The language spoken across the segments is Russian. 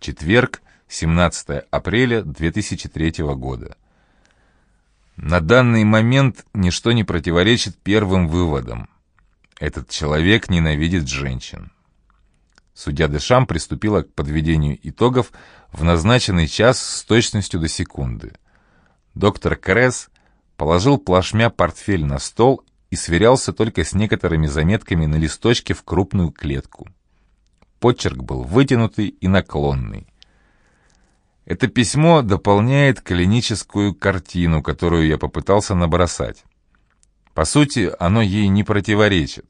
Четверг, 17 апреля 2003 года. На данный момент ничто не противоречит первым выводам. Этот человек ненавидит женщин. Судья Дешам приступила к подведению итогов в назначенный час с точностью до секунды. Доктор Кресс положил плашмя портфель на стол и сверялся только с некоторыми заметками на листочке в крупную клетку. Почерк был вытянутый и наклонный. Это письмо дополняет клиническую картину, которую я попытался набросать. По сути, оно ей не противоречит.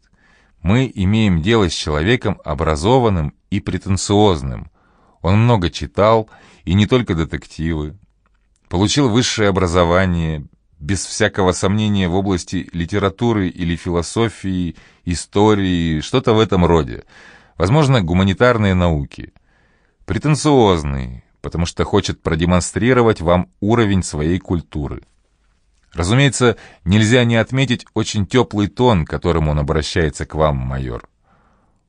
Мы имеем дело с человеком образованным и претенциозным. Он много читал, и не только детективы. Получил высшее образование, без всякого сомнения в области литературы или философии, истории, что-то в этом роде. Возможно, гуманитарные науки. Претенциозный, потому что хочет продемонстрировать вам уровень своей культуры. Разумеется, нельзя не отметить очень теплый тон, которым он обращается к вам, майор.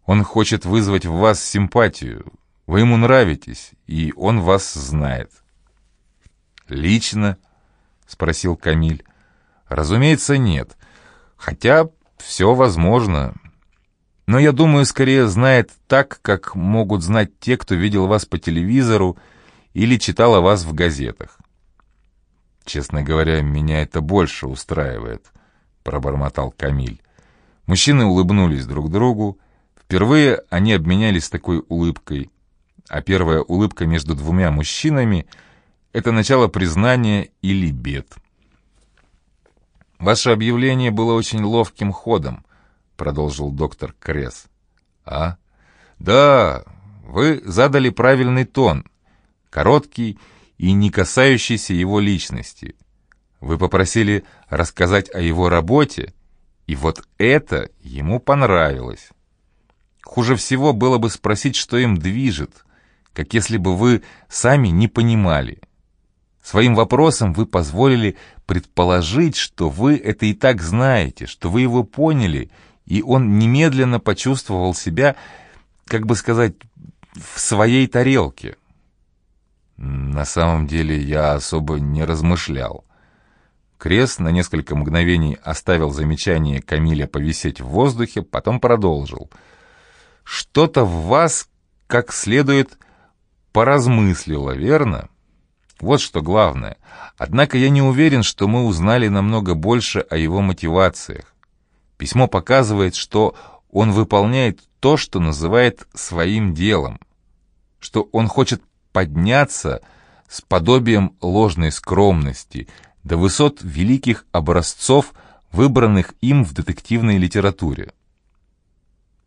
Он хочет вызвать в вас симпатию. Вы ему нравитесь, и он вас знает. «Лично?» — спросил Камиль. «Разумеется, нет. Хотя все возможно. Но я думаю, скорее знает так, как могут знать те, кто видел вас по телевизору или читал о вас в газетах. «Честно говоря, меня это больше устраивает», — пробормотал Камиль. Мужчины улыбнулись друг другу. Впервые они обменялись такой улыбкой. А первая улыбка между двумя мужчинами — это начало признания или бед. «Ваше объявление было очень ловким ходом», — продолжил доктор Кресс. «А? Да, вы задали правильный тон, короткий и не касающийся его личности. Вы попросили рассказать о его работе, и вот это ему понравилось. Хуже всего было бы спросить, что им движет, как если бы вы сами не понимали. Своим вопросом вы позволили предположить, что вы это и так знаете, что вы его поняли, и он немедленно почувствовал себя, как бы сказать, в своей тарелке. На самом деле я особо не размышлял. Крест на несколько мгновений оставил замечание Камиля повисеть в воздухе, потом продолжил. «Что-то в вас как следует поразмыслило, верно? Вот что главное. Однако я не уверен, что мы узнали намного больше о его мотивациях. Письмо показывает, что он выполняет то, что называет своим делом, что он хочет подняться с подобием ложной скромности до высот великих образцов, выбранных им в детективной литературе.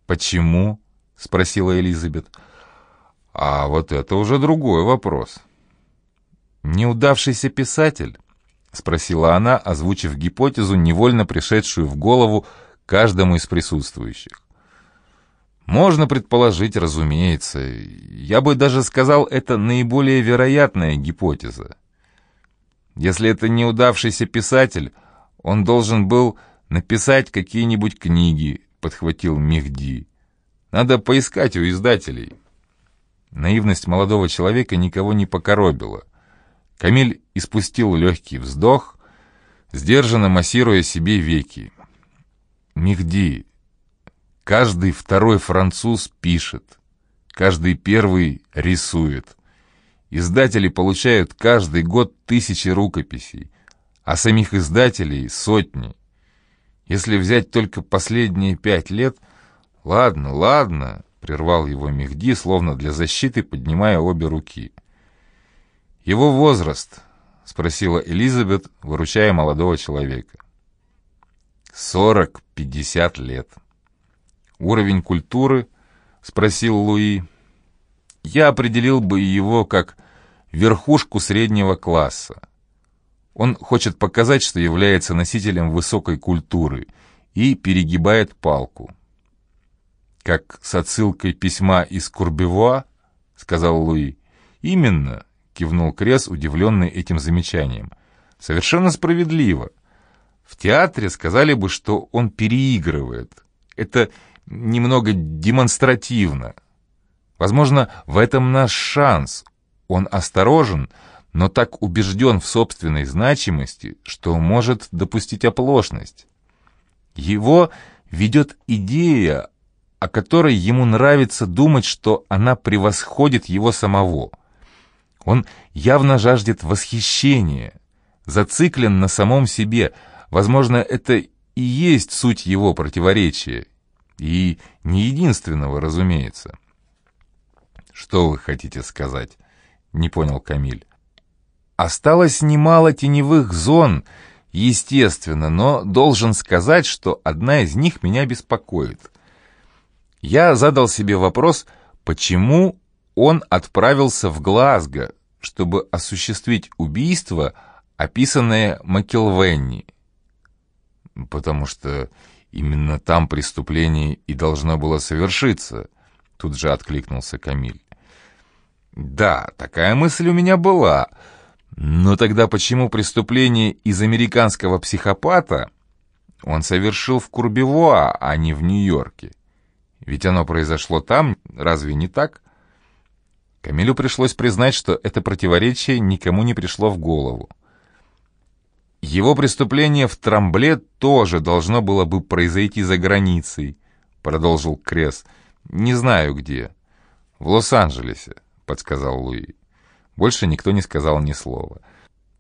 «Почему?» — спросила Элизабет. «А вот это уже другой вопрос». «Неудавшийся писатель?» — спросила она, озвучив гипотезу, невольно пришедшую в голову каждому из присутствующих. Можно предположить, разумеется. Я бы даже сказал, это наиболее вероятная гипотеза. Если это неудавшийся писатель, он должен был написать какие-нибудь книги, подхватил Мехди. Надо поискать у издателей. Наивность молодого человека никого не покоробила. Камиль испустил легкий вздох, сдержанно массируя себе веки. «Мехди, Каждый второй француз пишет, каждый первый рисует. Издатели получают каждый год тысячи рукописей, а самих издателей сотни. Если взять только последние пять лет... Ладно, ладно, прервал его Мехди, словно для защиты, поднимая обе руки. Его возраст, спросила Элизабет, выручая молодого человека. Сорок-пятьдесят лет. «Уровень культуры?» — спросил Луи. «Я определил бы его как верхушку среднего класса. Он хочет показать, что является носителем высокой культуры и перегибает палку». «Как с отсылкой письма из Курбевуа?» — сказал Луи. «Именно», — кивнул Крес, удивленный этим замечанием. «Совершенно справедливо. В театре сказали бы, что он переигрывает. Это немного демонстративно. Возможно, в этом наш шанс. Он осторожен, но так убежден в собственной значимости, что может допустить оплошность. Его ведет идея, о которой ему нравится думать, что она превосходит его самого. Он явно жаждет восхищения, зациклен на самом себе. Возможно, это и есть суть его противоречия. И не единственного, разумеется. «Что вы хотите сказать?» — не понял Камиль. «Осталось немало теневых зон, естественно, но должен сказать, что одна из них меня беспокоит. Я задал себе вопрос, почему он отправился в Глазго, чтобы осуществить убийство, описанное Макелвенни. Потому что именно там преступление и должно было совершиться, тут же откликнулся Камиль. Да, такая мысль у меня была. Но тогда почему преступление из американского психопата он совершил в Курбевуа, а не в Нью-Йорке? Ведь оно произошло там, разве не так? Камилю пришлось признать, что это противоречие никому не пришло в голову. Его преступление в Трамбле тоже должно было бы произойти за границей, продолжил Крес. Не знаю где. В Лос-Анджелесе, подсказал Луи. Больше никто не сказал ни слова.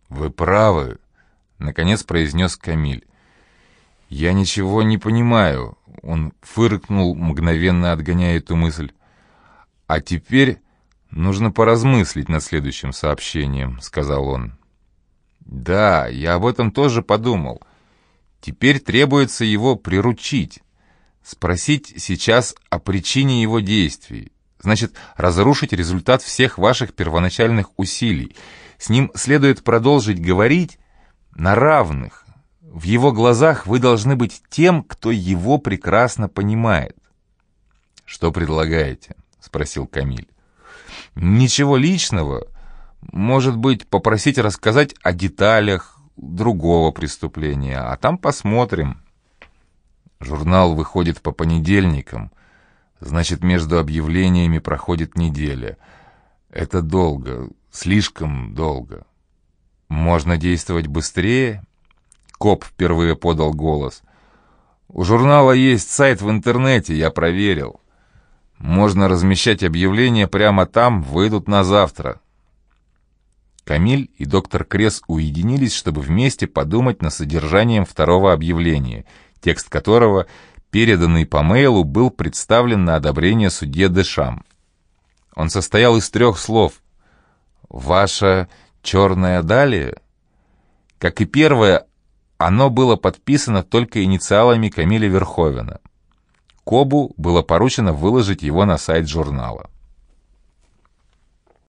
Вы правы, наконец произнес Камиль. «Я ничего не понимаю», — он фыркнул, мгновенно отгоняя эту мысль. «А теперь нужно поразмыслить над следующим сообщением», — сказал он. «Да, я об этом тоже подумал. Теперь требуется его приручить, спросить сейчас о причине его действий. Значит, разрушить результат всех ваших первоначальных усилий. С ним следует продолжить говорить на равных, в его глазах вы должны быть тем, кто его прекрасно понимает. «Что предлагаете?» — спросил Камиль. «Ничего личного. Может быть, попросить рассказать о деталях другого преступления, а там посмотрим». Журнал выходит по понедельникам, значит, между объявлениями проходит неделя. Это долго, слишком долго. Можно действовать быстрее Коп впервые подал голос. «У журнала есть сайт в интернете, я проверил. Можно размещать объявления прямо там, выйдут на завтра». Камиль и доктор Крес уединились, чтобы вместе подумать над содержанием второго объявления, текст которого, переданный по мейлу, был представлен на одобрение судье Дешам. Он состоял из трех слов. «Ваша черная далее?» Как и первое, оно было подписано только инициалами Камиля Верховена. Кобу было поручено выложить его на сайт журнала.